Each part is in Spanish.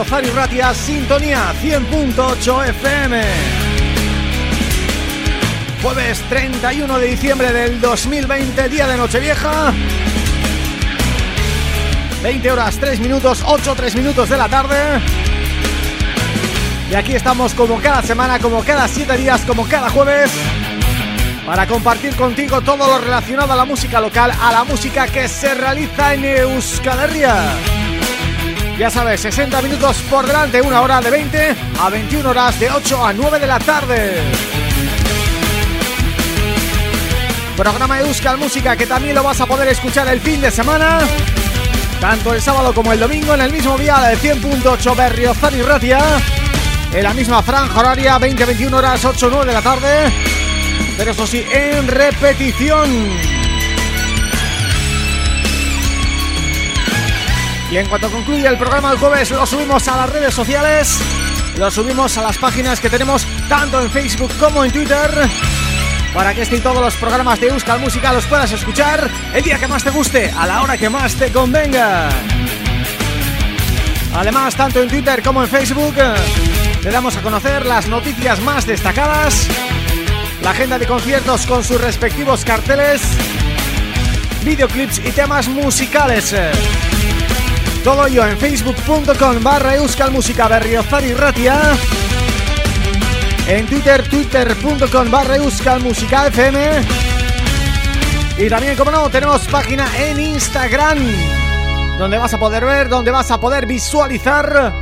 Berriozar y Ratia, Sintonía 100.8 FM. Jueves 31 de diciembre del 2020, día de Nochevieja. 20 horas 3 minutos, 8 3 minutos de la tarde. Y aquí estamos como cada semana, como cada 7 días, como cada jueves para compartir contigo todo lo relacionado a la música local, a la música que se realiza en Euskal Herria. Ya sabes, 60 minutos por delante, una hora de 20 a 21 horas de 8 a 9 de la tarde. Programa de Euskal Música que también lo vas a poder escuchar el fin de semana tanto el sábado como el domingo en el mismo día de 100.8 Berriozar y Ratia en la misma franja horaria 20-21 horas 8-9 de la tarde pero eso sí, en repetición Y en cuanto concluya el programa del jueves lo subimos a las redes sociales Lo subimos a las páginas que tenemos tanto en Facebook como en Twitter Para que este y todos los programas de Euskal Música los puedas escuchar El día que más te guste, a la hora que más te convenga. Además, tanto en Twitter como en Facebook Te damos a conocer las noticias más destacadas La agenda de conciertos con sus respectivos carteles Videoclips y temas musicales todo ello en facebook.com barra Euskal Música Berriozar Ratia En Twitter, twitter.com barra Euskal Música FM Y también, como no, tenemos página en Instagram donde vas a poder ver, donde vas a poder visualizar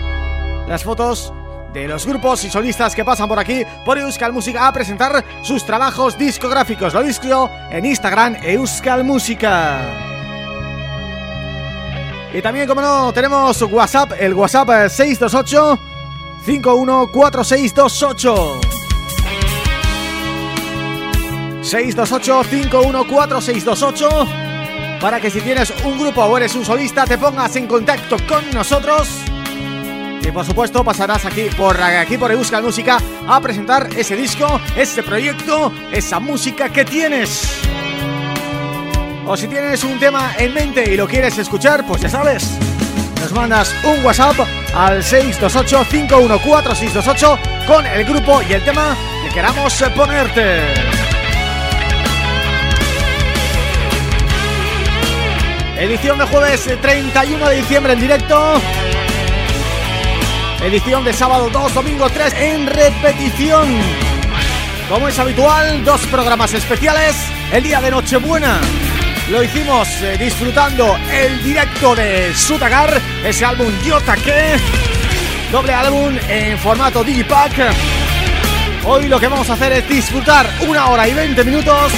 las fotos de los grupos y solistas que pasan por aquí por Euskal Música a presentar sus trabajos discográficos. Lo disco en Instagram Euskal Música. Y también, como no, tenemos WhatsApp, el WhatsApp 628 514628 628 514628 para que si tienes un grupo o eres un solista te pongas en contacto con nosotros y por supuesto pasarás aquí por aquí por Euskal Música a presentar ese disco, ese proyecto, esa música que tienes. O si tienes un tema en mente y lo quieres escuchar, pues ya sabes, nos mandas un WhatsApp al 628-514-628 con el grupo y el tema que queramos ponerte. Edición de jueves 31 de diciembre en directo. Edición de sábado 2, domingo 3 en repetición. Como es habitual, dos programas especiales. El día de Nochebuena Lo hicimos eh, disfrutando el directo de Sutagar Ese álbum Yotake Doble álbum en formato Digipack Hoy lo que vamos a hacer es disfrutar una hora y 20 minutos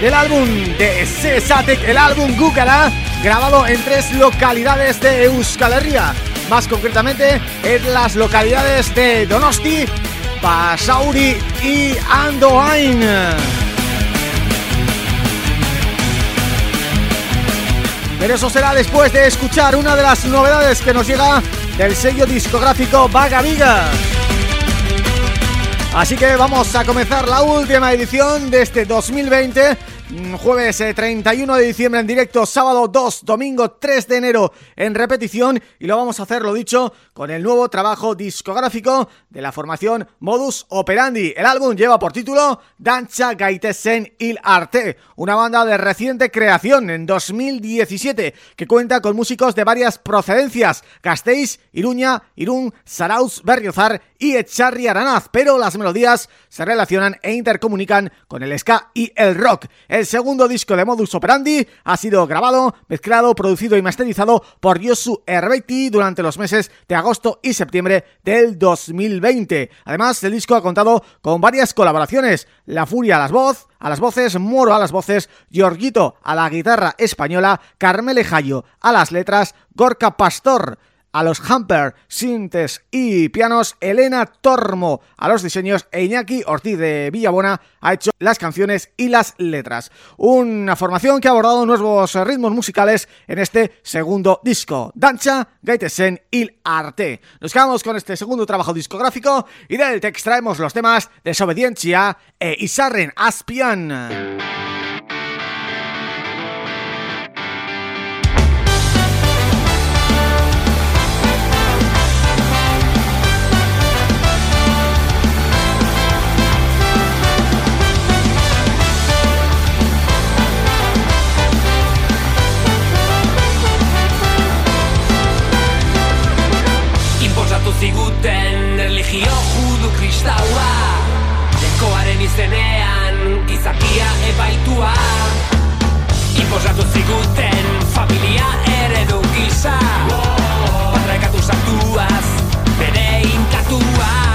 Del álbum de Sesatek, el álbum Gukara Grabado en tres localidades de Euskal Herria más concretamente en las localidades de Donosti, Basauri y Andoain. Pero eso será después de escuchar una de las novedades que nos llega del sello discográfico Vaga Viga. Así que vamos a comenzar la última edición de este 2020 Mm, jueves 31 eh, de diciembre en directo, sábado 2, domingo 3 de enero en repetición y lo vamos a hacer, lo dicho, con el nuevo trabajo discográfico de la formación Modus Operandi. El álbum lleva por título Dancha Gaitesen Il Arte, una banda de reciente creación en 2017 que cuenta con músicos de varias procedencias, Gasteiz, Iruña, Irún, Sarauz, Berriozar y Echarri Aranaz, pero las melodías se relacionan e intercomunican con el ska y el rock. El segundo disco de Modus Operandi ha sido grabado, mezclado, producido y masterizado por Yosu Herbeiti durante los meses de agosto y septiembre del 2020. Además, el disco ha contado con varias colaboraciones, La Furia a las voz, a las voces, Moro a las voces, Giorgito a la guitarra española, Carmele Jayo a las letras, Gorka Pastor a los Hamper, Sintes y pianos, Elena Tormo a los diseños e Iñaki Ortiz de Villabona ha hecho las canciones y las letras. Una formación que ha abordado nuevos ritmos musicales en este segundo disco, Dancha, Gaitesen Il Arte. Nos quedamos con este segundo trabajo discográfico y del que extraemos los temas Desobediencia e Isarren Aspian. Religio judu kristaua. Dekoaren izenean gizakia epaitua Imposatu ziguten familia eredu gisa. Patraikatu sartuaz bere inkatua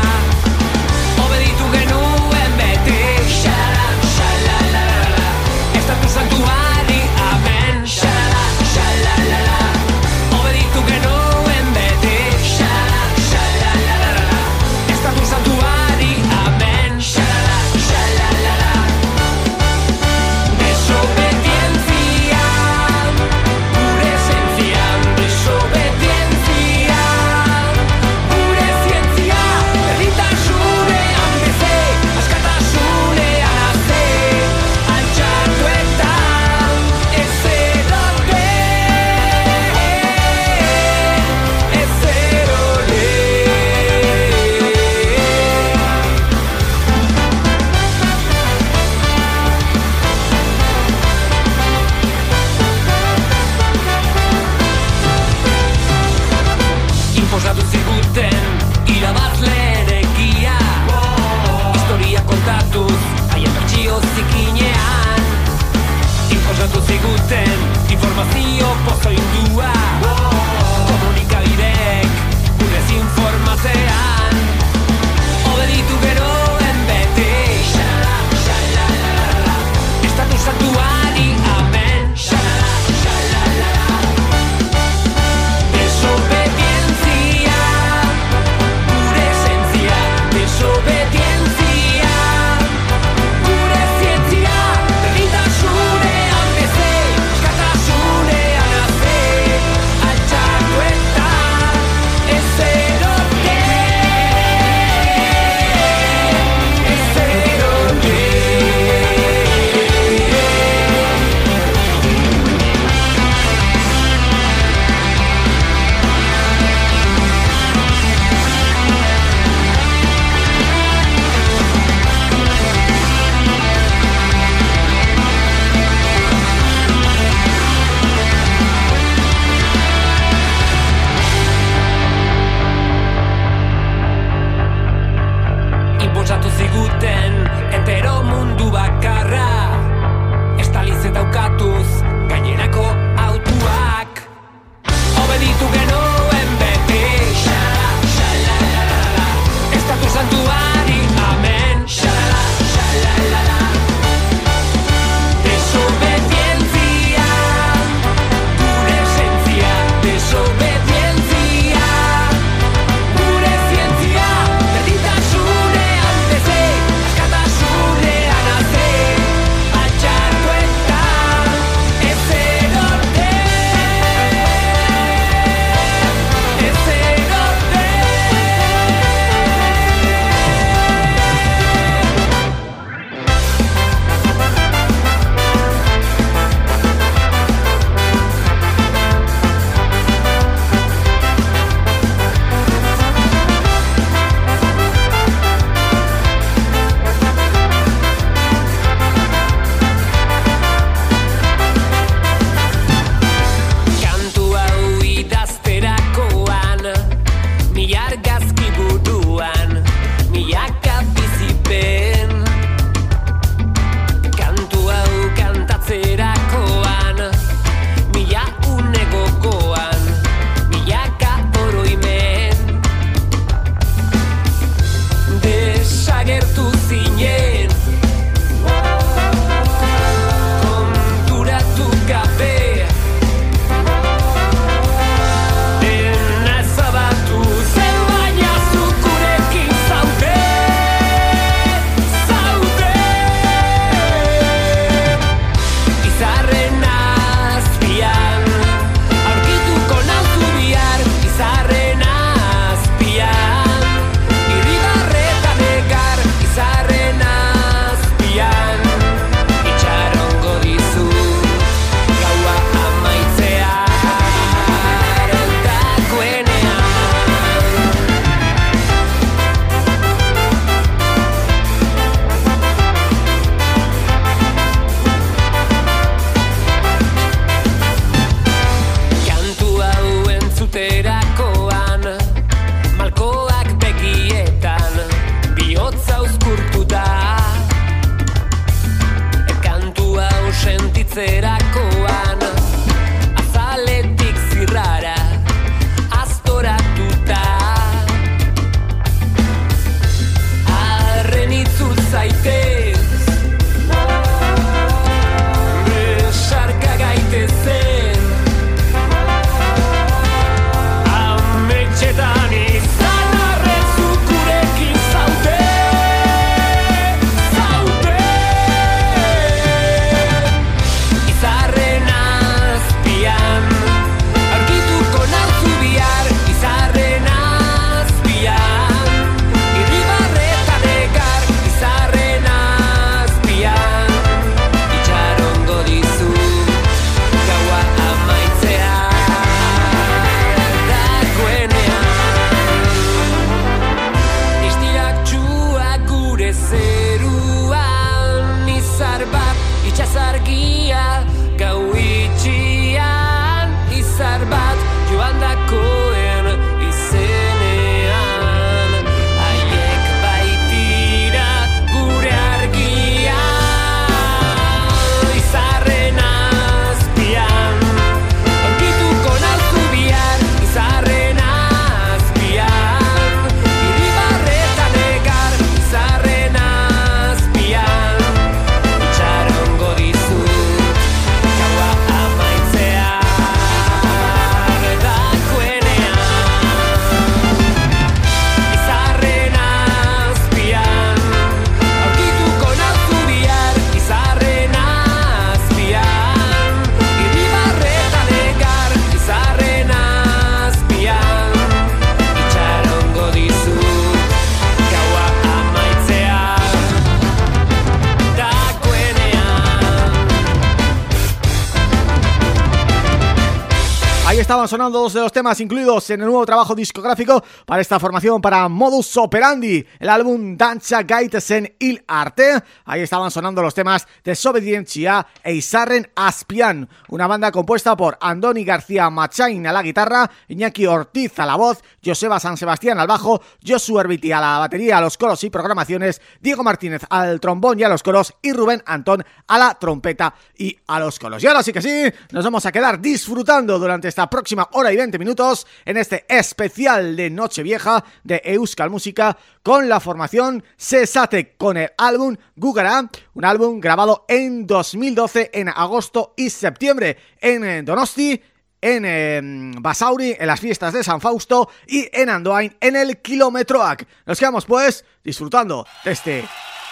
sonando dos de los temas incluidos en el nuevo trabajo discográfico para esta formación para Modus Operandi, el álbum Danza en il Arte. Ahí estaban sonando los temas de Desobediencia e Isarren Aspian, una banda compuesta por Andoni García Machain a la guitarra, Iñaki Ortiz a la voz, Joseba San Sebastián al bajo, Josu Herbiti a la batería, a los coros y programaciones, Diego Martínez al trombón y a los coros y Rubén Antón a la trompeta y a los coros. Y ahora sí que sí, nos vamos a quedar disfrutando durante esta próxima hora y 20 minutos en este especial de Nochevieja de Euskal Música con la formación Sesate con el álbum Gugara, un álbum grabado en 2012 en agosto y septiembre en eh, Donosti, en em, Basauri, en las fiestas de San Fausto y en Andoain, en el Kilometroac. Nos quedamos pues disfrutando de este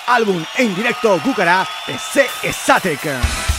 álbum en directo Gugara de Sesatec.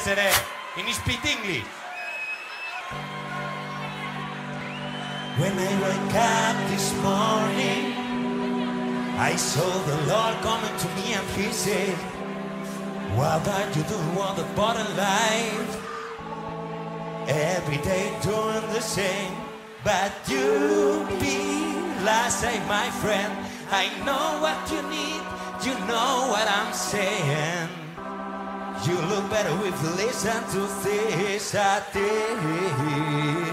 ingelesez ere. In speak English. When I wake up this morning, I saw the Lord coming to me and he said, What are you doing on the bottom life? Every day doing the same, but you be last day, my friend. I know what you need, you know what I'm saying. You look better you listen to this I.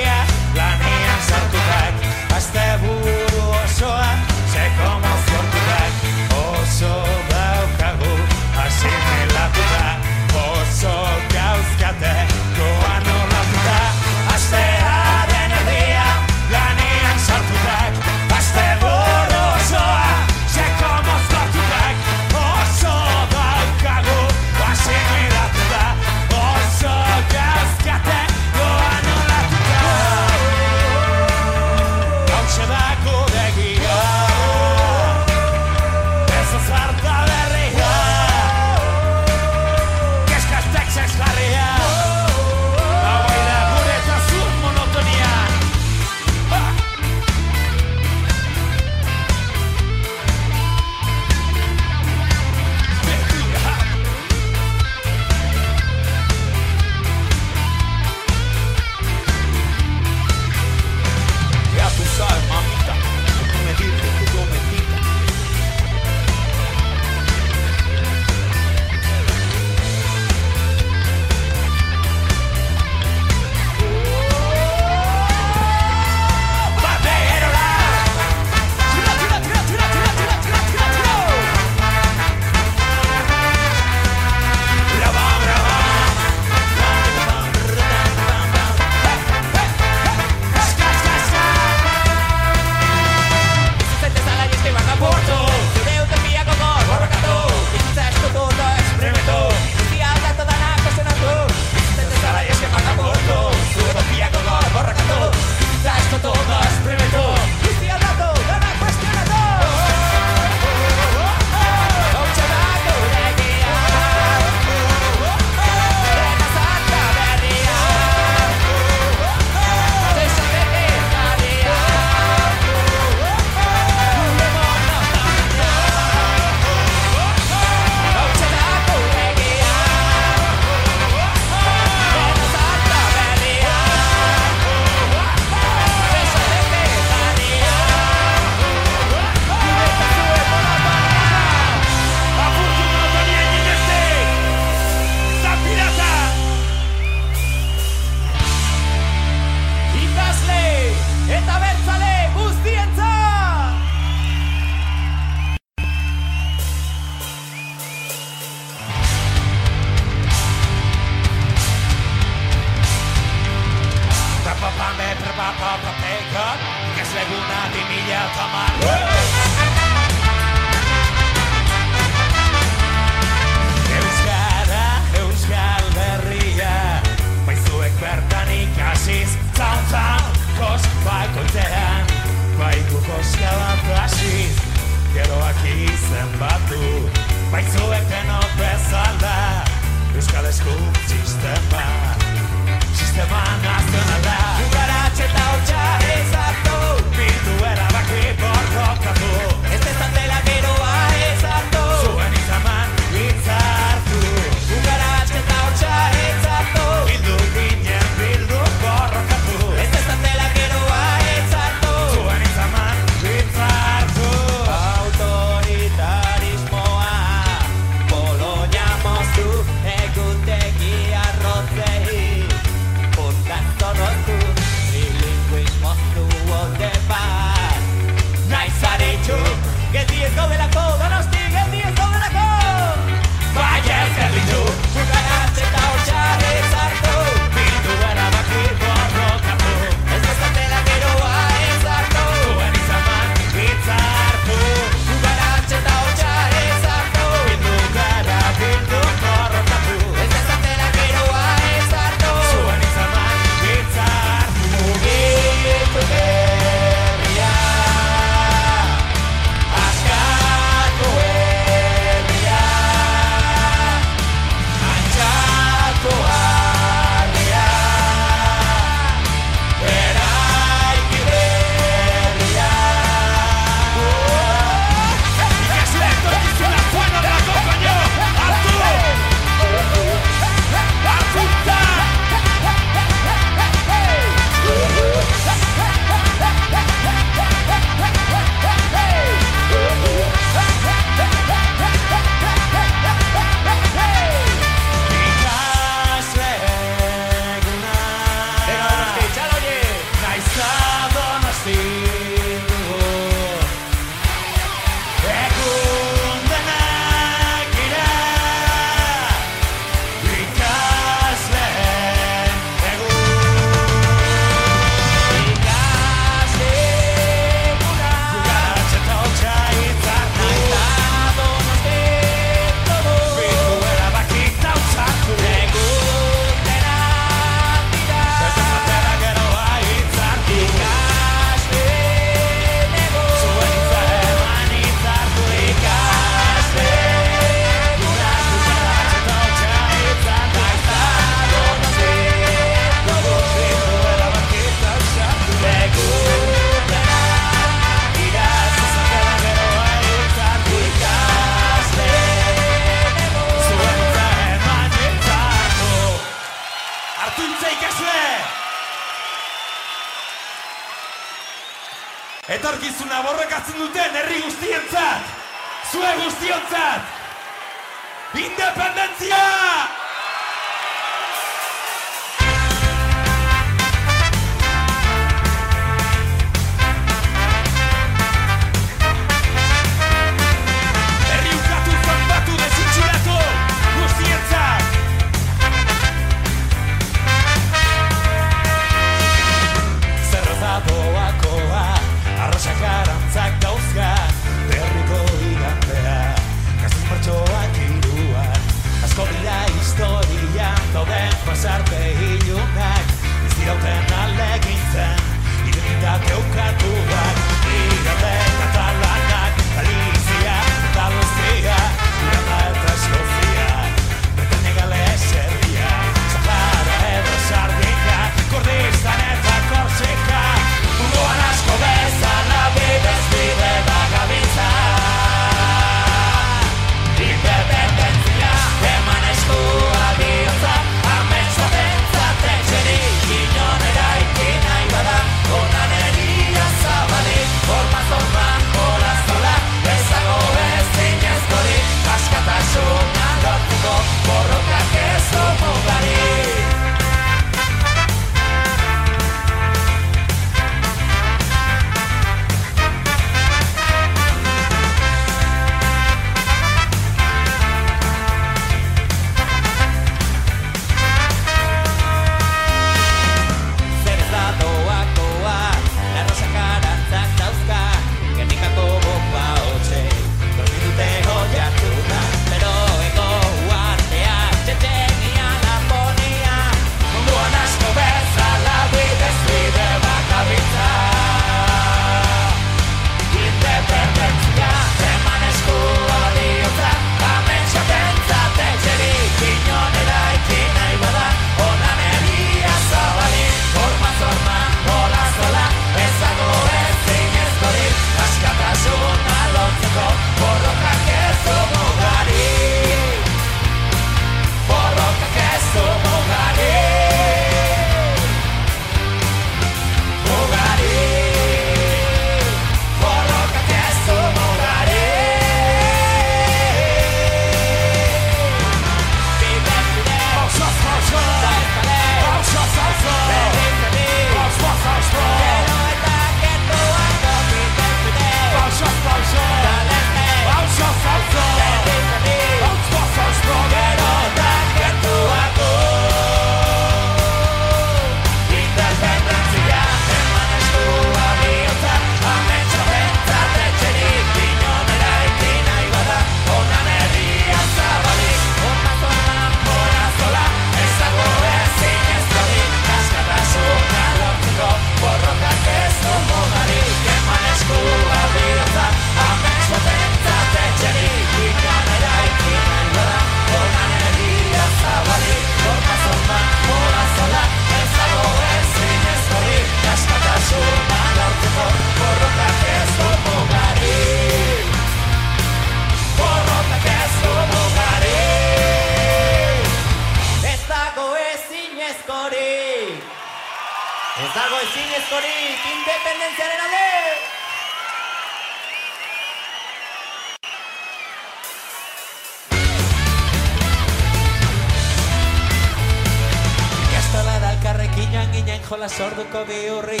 veo rey.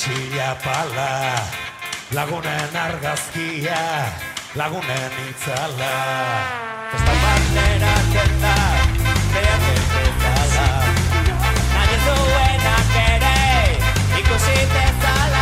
hasia pala Lagunen argazkia, lagunen itzala. Festa batera zenta, behar ez bezala Nadezuenak ere, ikusi bezala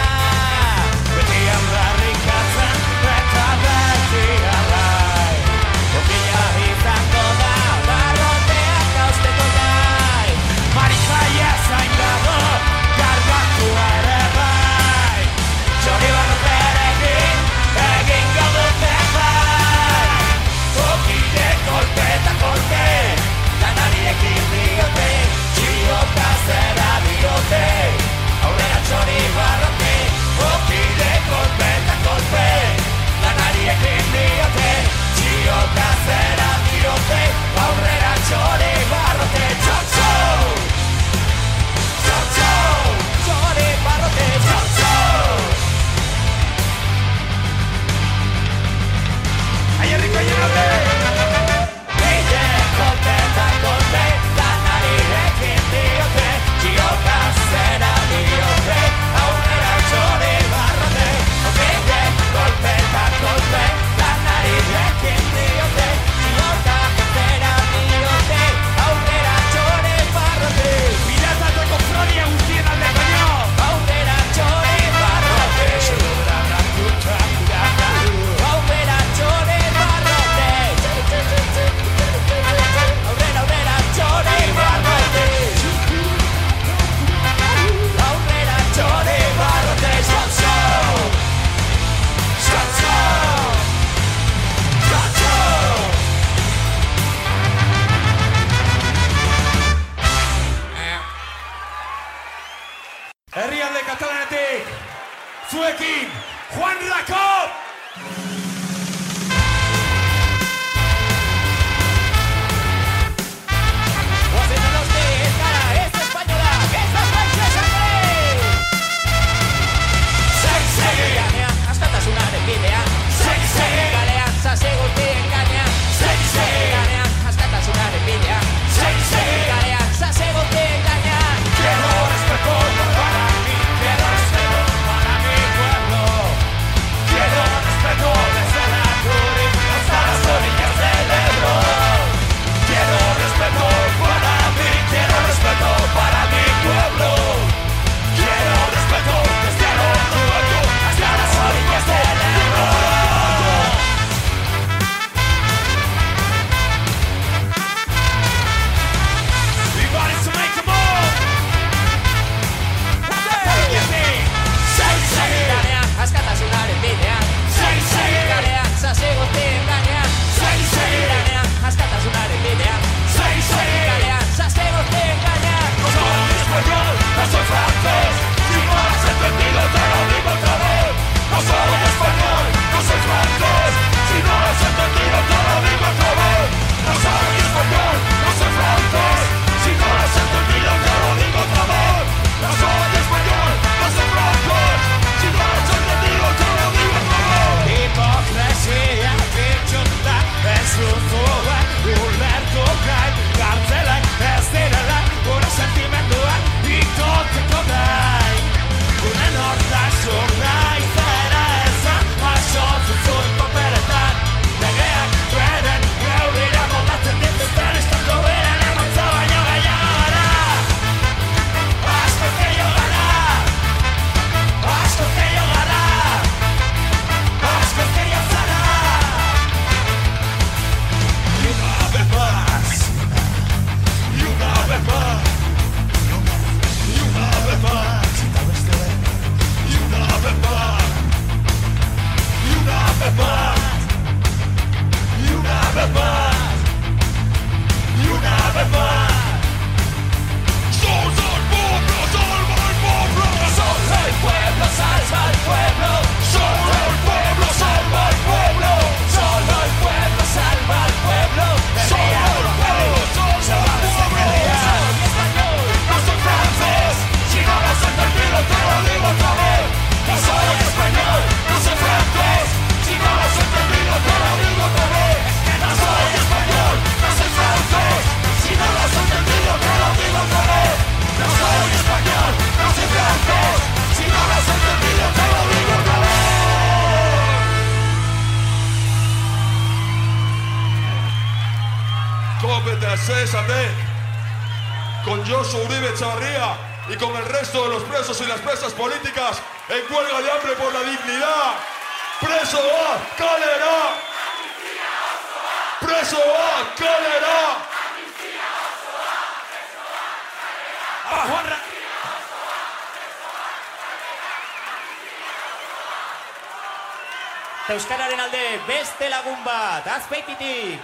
respeite de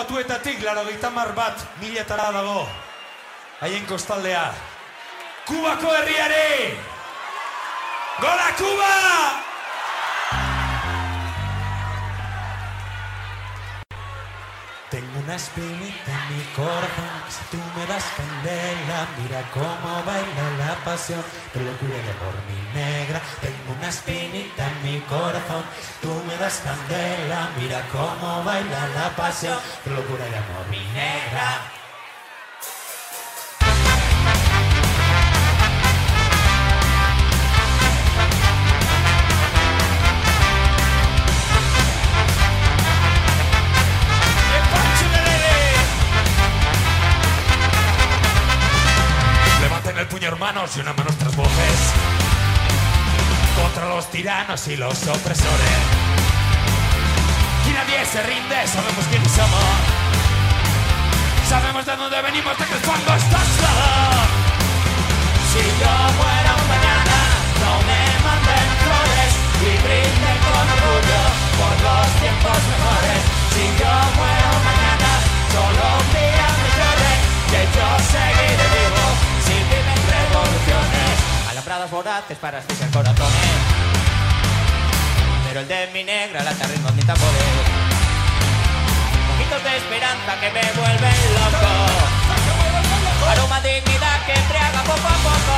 batuetatik larogeita mar bat miletara dago. Haien kostaldea. Kubako herriari! Gola Kuba! una espinita en mi corazón. Tú me das candela, mira cómo baila la pasión. Tu locura de por mi negra, tengo una espinita en mi corazón. Tú me das candela, mira cómo baila la pasión. Tu locura de amor, mi negra. Manos y unamos nuestras voces contra los tiranos y los opresores. Y nadie se rinde, sabemos quiénes somos. Sabemos de dónde venimos, de que el fondo está aislado. Si yo muero mañana, no me manden flores y brinden con orgullo por los tiempos mejores. Si yo muero mañana, solo un día me llore, que yo seguiré vivo. Alambradas voraces para asfixiar corazones. Pero el de mi negra lata ritmos ni tambores. Mojitos de esperanza que me vuelven loco. Aroma dignidad que embriaga poco a poco.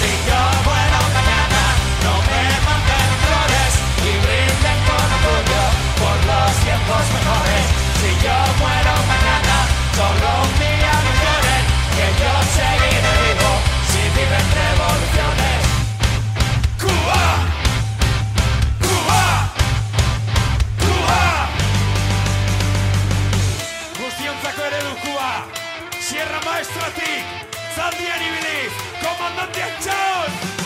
Si yo muero mañana, no me manden flores y brinden con orgullo por los tiempos mejores. Si yo muero mañana, solo un día me lloren, que yo seguiré Sierra Maestra ¡Cuá! ¡Cuá! ¡Rosientos a caer el cuá! Cierra comandante echaos.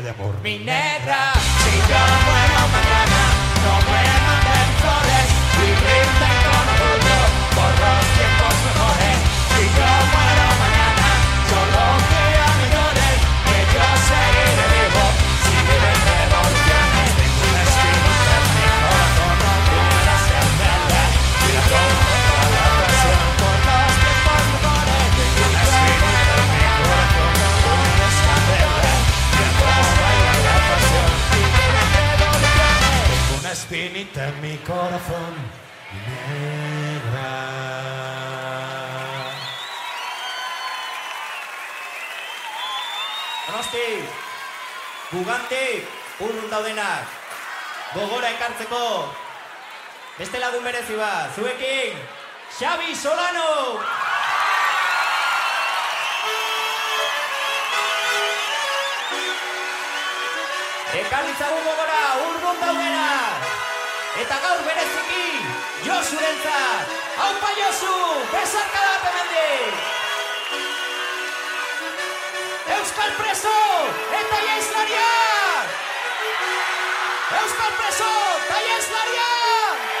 De amor. mi negra en mi corazón negra. Donosti, gugantik, urrun daudenak, gogora ekartzeko, beste lagun merezi bat, zuekin, Xabi Solano! Ekarritzagun gogora, urrun daudenak, eta gaur bereziki, Josurentzat, haupa Josu, besarka da hemendik! Euskal preso eta jaizlariak! Euskal preso eta jaizlariak!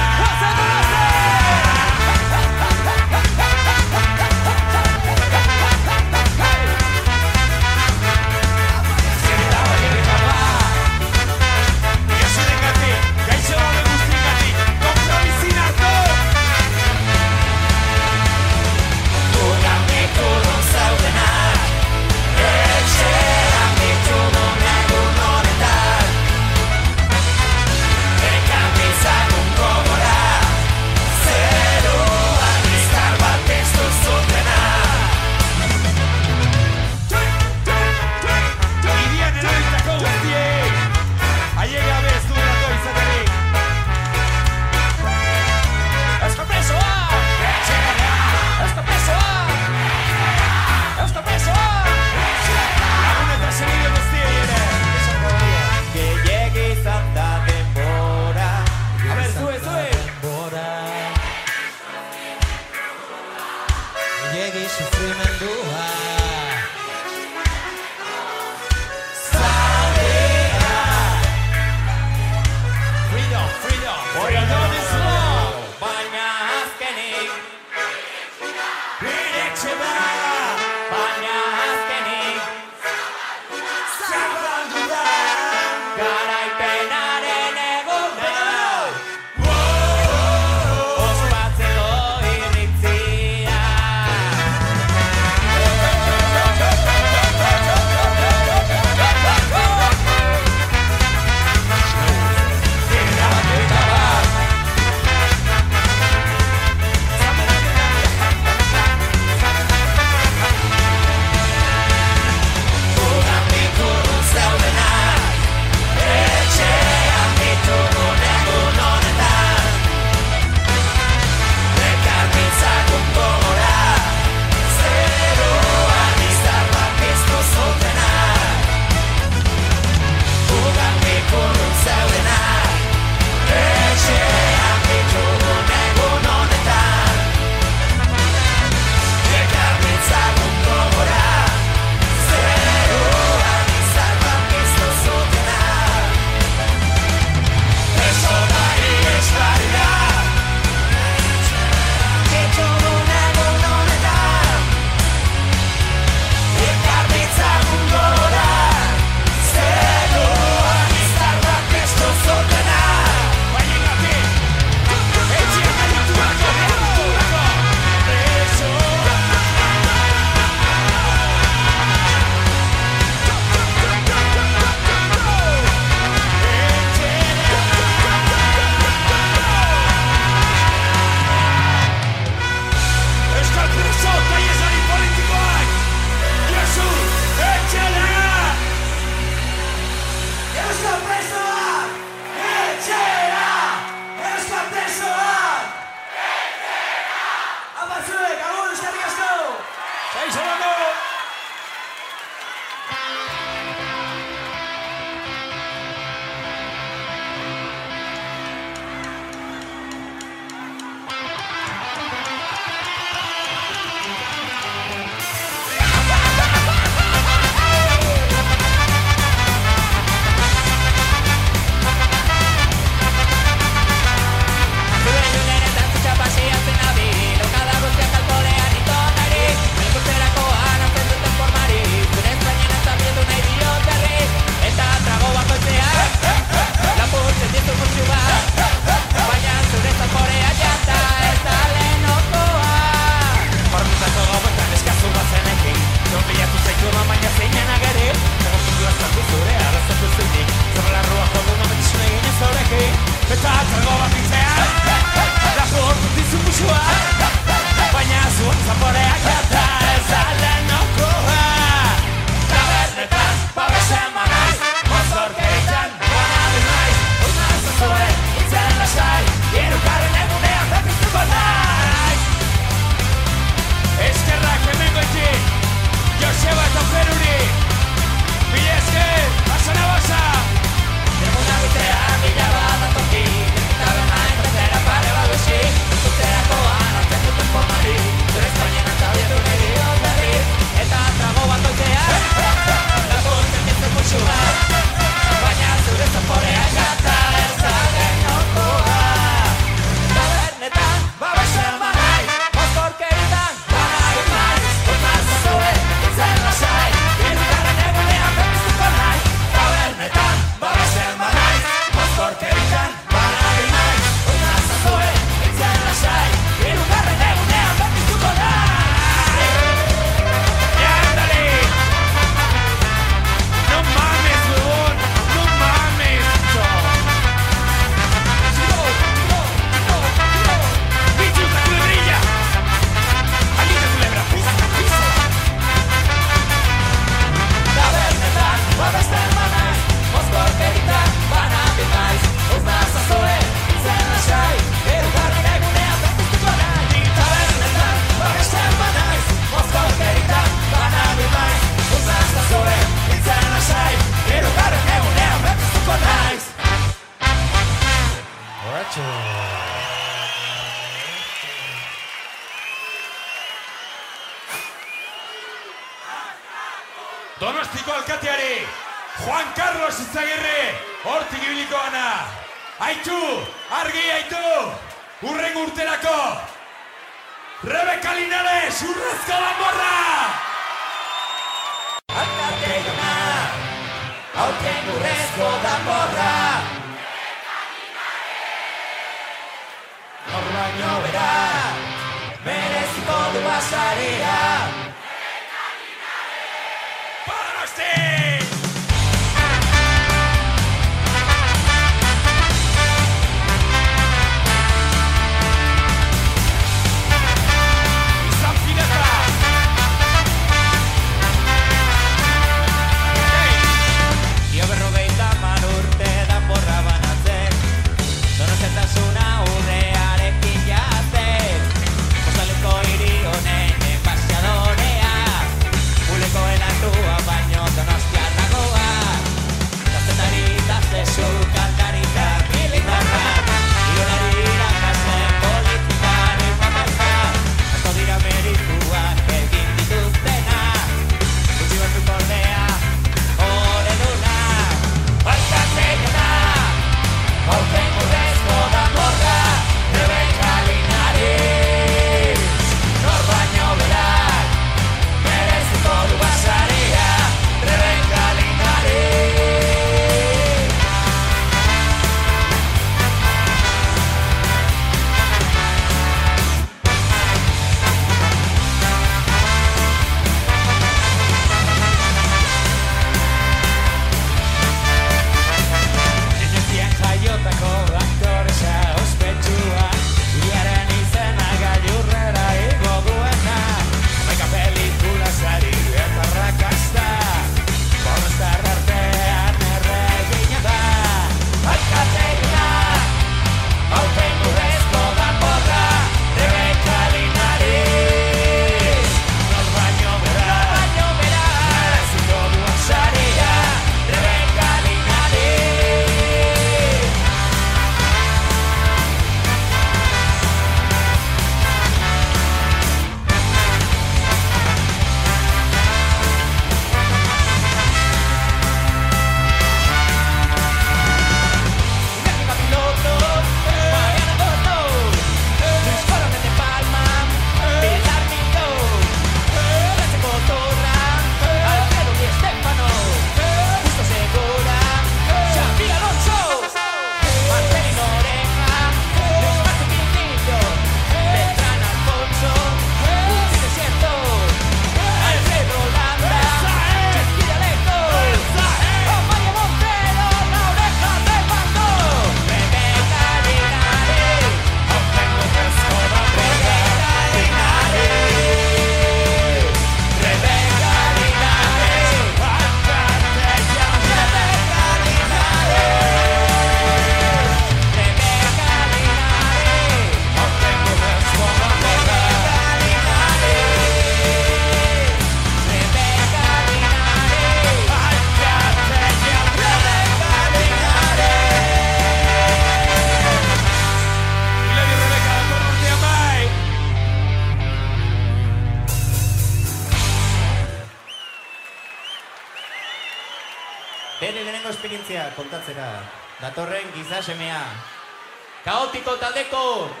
Tito Tadeco.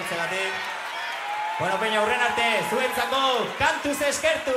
Etortzegatik. Bueno, peña, hurren arte, zuentzako, kantuz eskertu!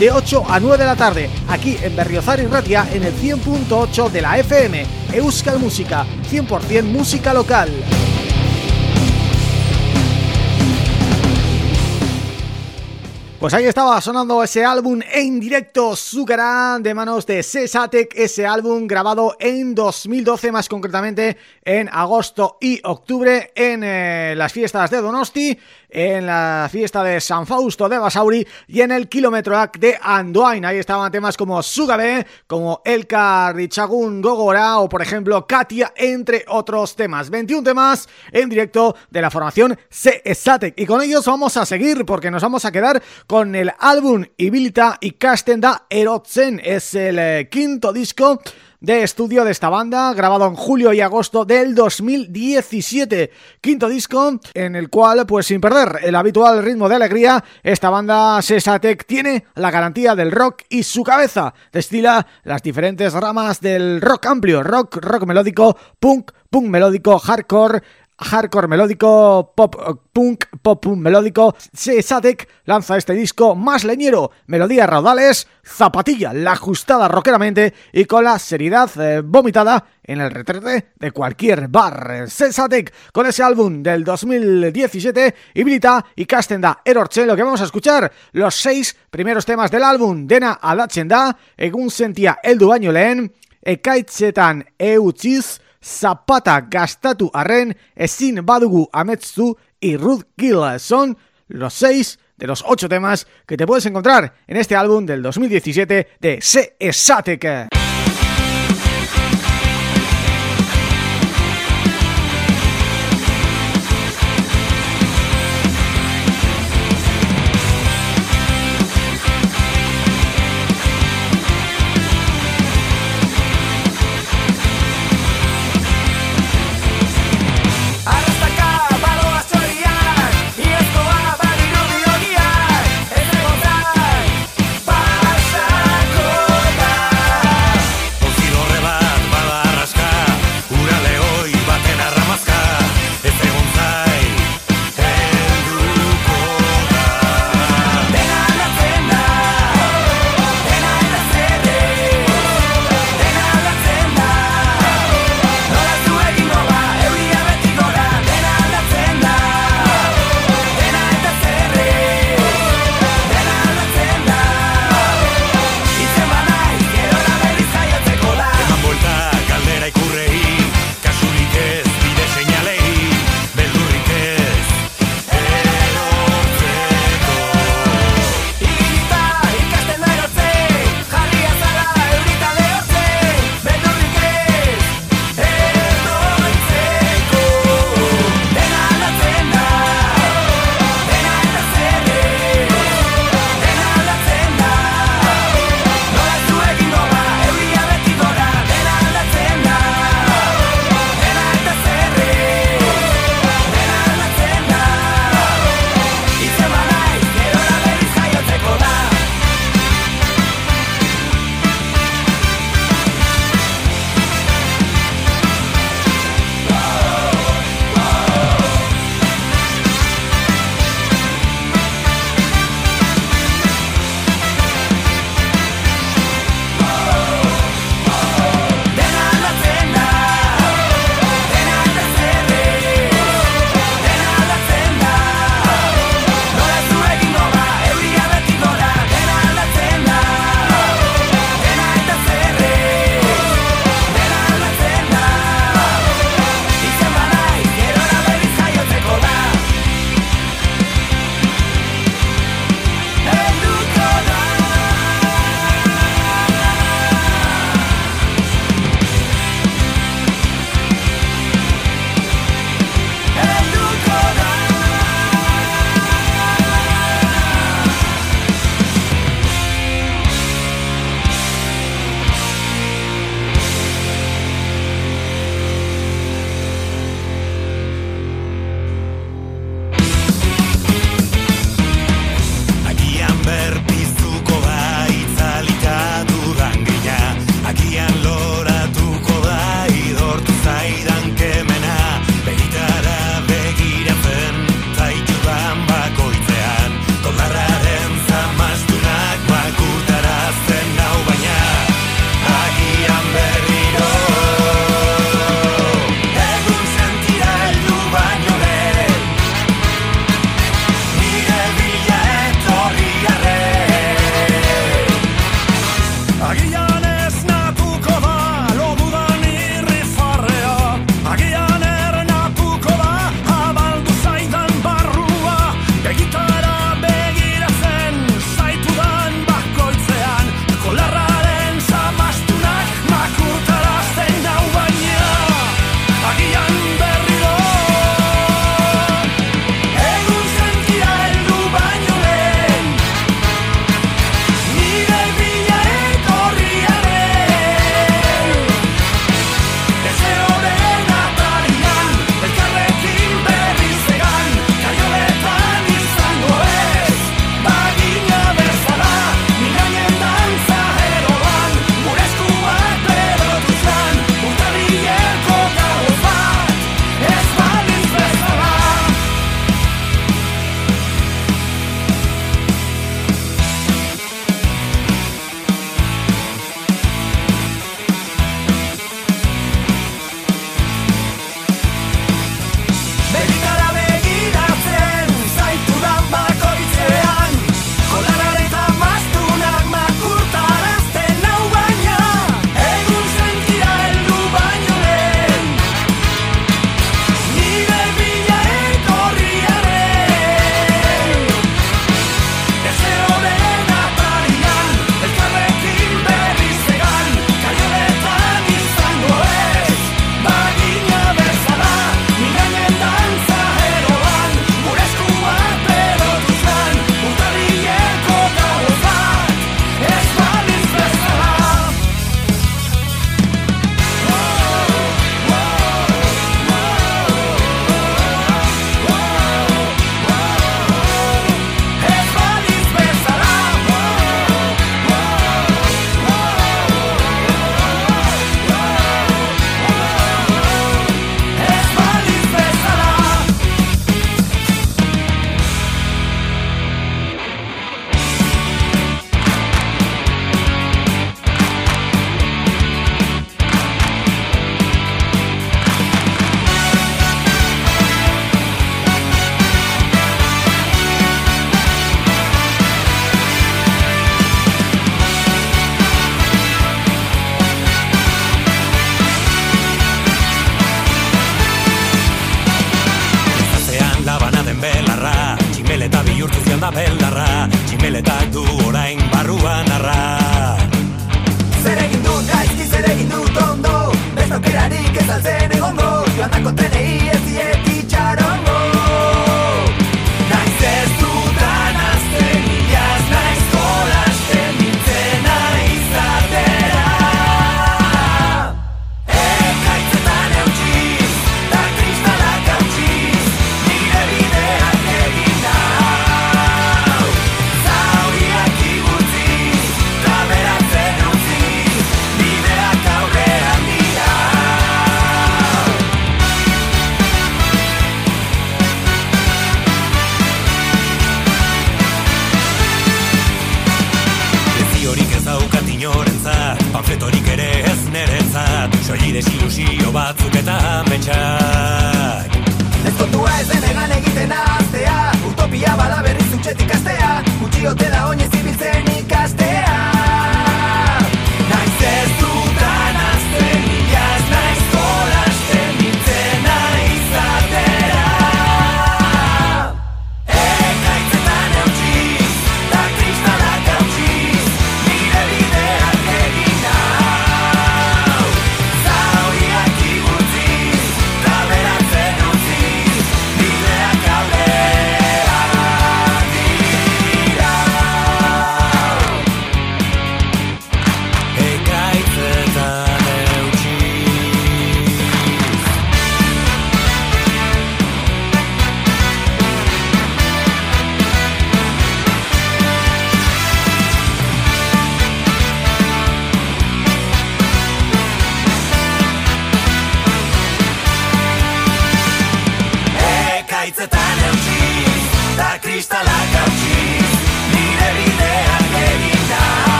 de 8 a 9 de la tarde, aquí en Berriozar y Ratia en el 100.8 de la FM, Euskal Música, 100% música local. Pues ahí estaba sonando ese álbum en directo, Zúcara, de manos de Sesatec, ese álbum grabado en 2012, más concretamente en agosto y octubre en eh, las fiestas de Donosti, en la fiesta de San Fausto de Basauri y en el Kilometroac de Andoain. Ahí estaban temas como Sugabe, como Elka Richagun Gogora o por ejemplo Katia, entre otros temas. 21 temas en directo de la formación Sesatec y con ellos vamos a seguir porque nos vamos a quedar con el álbum Ibilita y Castenda Erotzen. Es el eh, quinto disco de estudio de esta banda, grabado en julio y agosto del 2017. Quinto disco en el cual, pues sin perder el habitual ritmo de alegría, esta banda Sesatec tiene la garantía del rock y su cabeza destila las diferentes ramas del rock amplio, rock, rock melódico, punk, punk melódico, hardcore, hardcore melódico, pop punk, pop punk melódico, Sadek lanza este disco más leñero, melodías raudales, zapatilla, la ajustada rockeramente y con la seriedad eh, vomitada en el retrete de cualquier bar. Sadek con ese álbum del 2017, Ibilita y Castenda Erorche, lo que vamos a escuchar, los seis primeros temas del álbum, Dena Alachenda, Egun Sentia Eldu Baino Lehen, Ekaitzetan Eutziz, Zapata gastatu arren, ezin badugu ametzu y Ruth Gill. Son los seis de los ocho temas que te puedes encontrar en este álbum del 2017 de Se Esatec.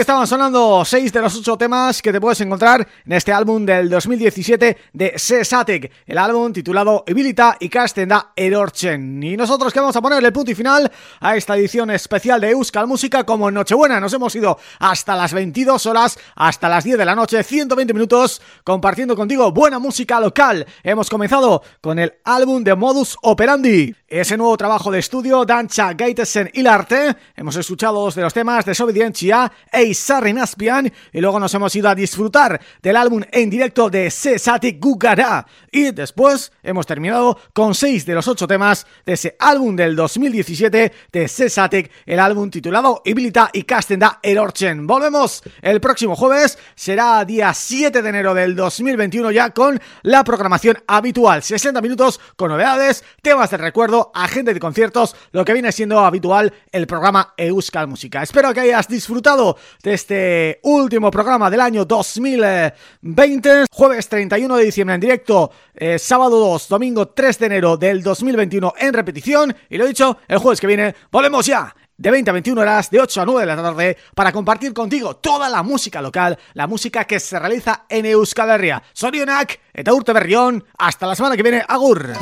Estaban sonando seis de los ocho temas que te puedes encontrar en este álbum del 2017 de Sesatek, el álbum titulado Ebilita y Castenda Erorchen. Y nosotros que vamos a ponerle punto y final a esta edición especial de Euskal Música como en Nochebuena. Nos hemos ido hasta las 22 horas, hasta las 10 de la noche, 120 minutos, compartiendo contigo buena música local. Hemos comenzado con el álbum de Modus Operandi, ese nuevo trabajo de estudio, Dancha Gaitesen Ilarte. Hemos escuchado dos de los temas de E Naspian y luego nos hemos ido a disfrutar del álbum en directo de Sesati Gugara y después hemos terminado con seis de los ocho temas de ese álbum del 2017 de Sesatic, el álbum titulado Ibilita y Castenda Erorchen. Volvemos el próximo jueves, será día 7 de enero del 2021 ya con la programación habitual, 60 minutos con novedades, temas de recuerdo, agente de conciertos, lo que viene siendo habitual el programa Euskal Música. Espero que hayas disfrutado de este último programa del año 2020, jueves 31 de diciembre en directo, eh, sábado 2, domingo 3 de enero del 2021 en repetición y lo dicho, el jueves que viene volvemos ya de 20 a 21 horas, de 8 a 9 de la tarde, para compartir contigo toda la música local, la música que se realiza en Euskal Herria. Sorionak, eta urte berrión, hasta la semana que viene, agur!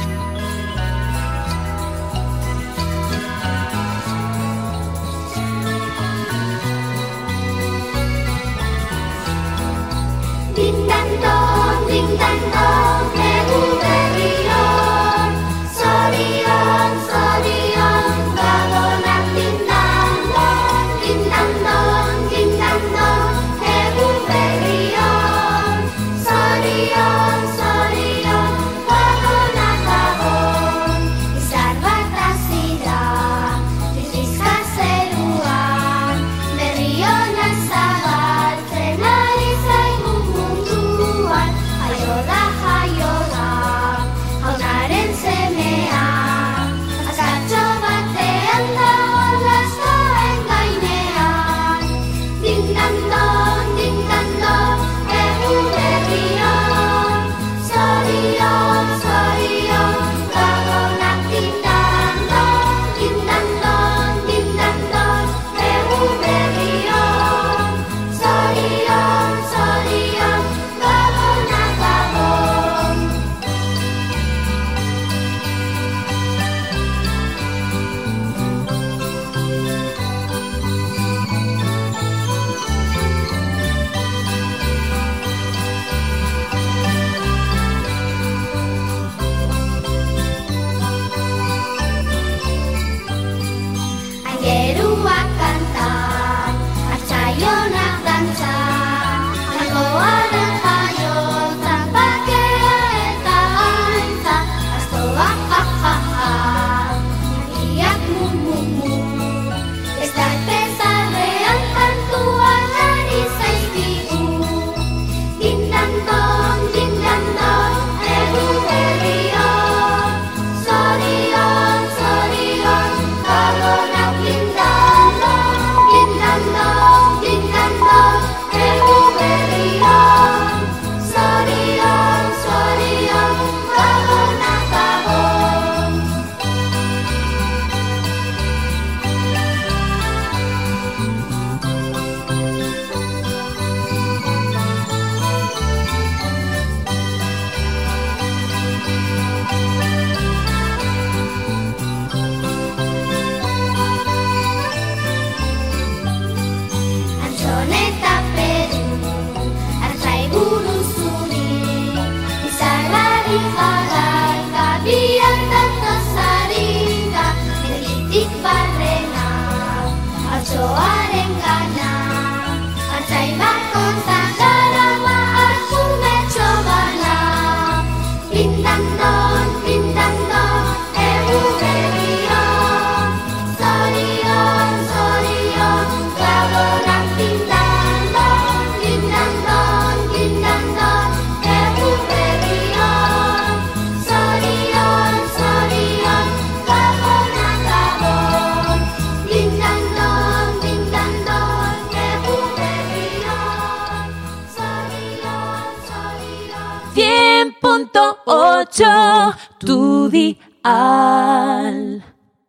Tu di al